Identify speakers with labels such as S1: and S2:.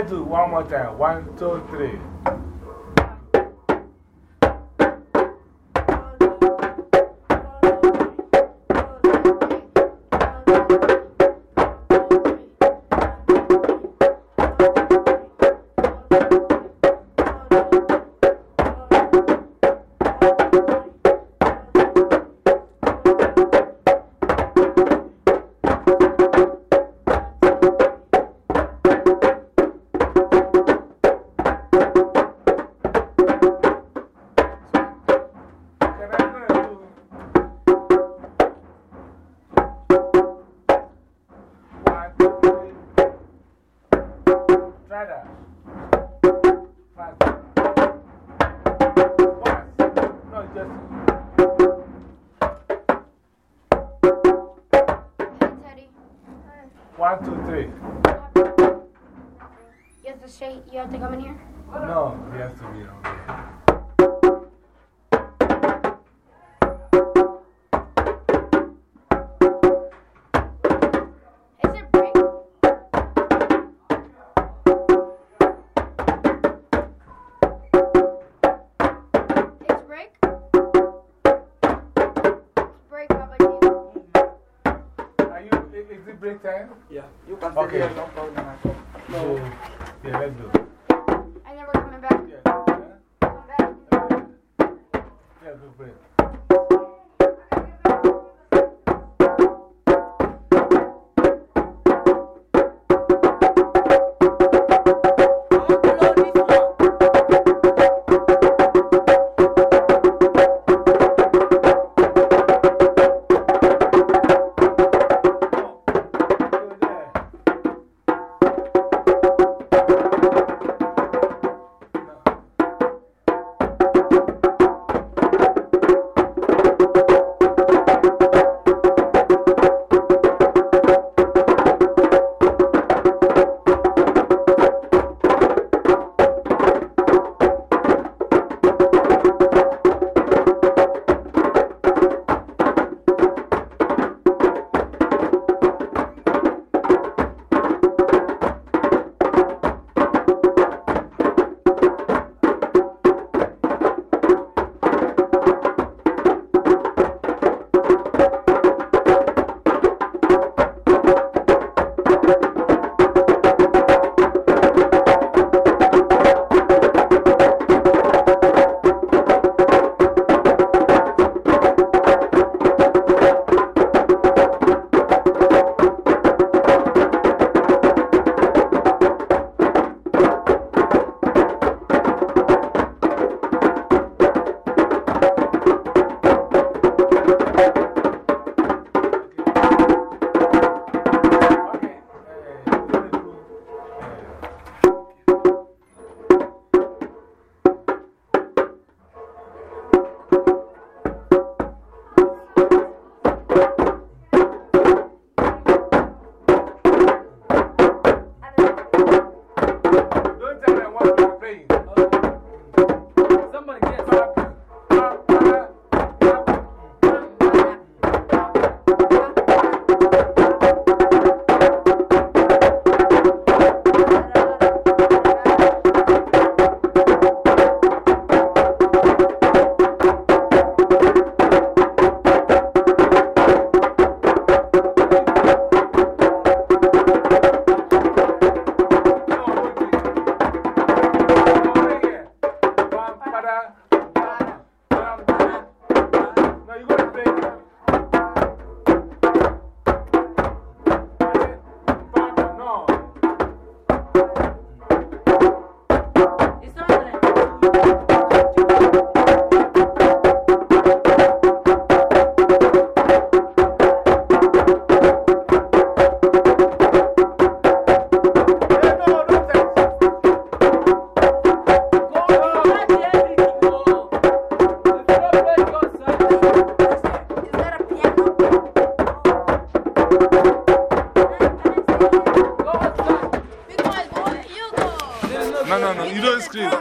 S1: let's do one more time. One, two, three. Try that. Once. No, just. One, two, three.
S2: You have to stay, you have to come in here?
S1: No, he has to be on there.
S2: Break
S1: time?
S3: Yeah, you can
S1: Okay.
S3: stay here, no problem.
S1: So, yeah, let's do.
S2: I never coming back.
S1: Yeah, yeah.
S2: Come back.
S1: Yeah, good break.
S4: Because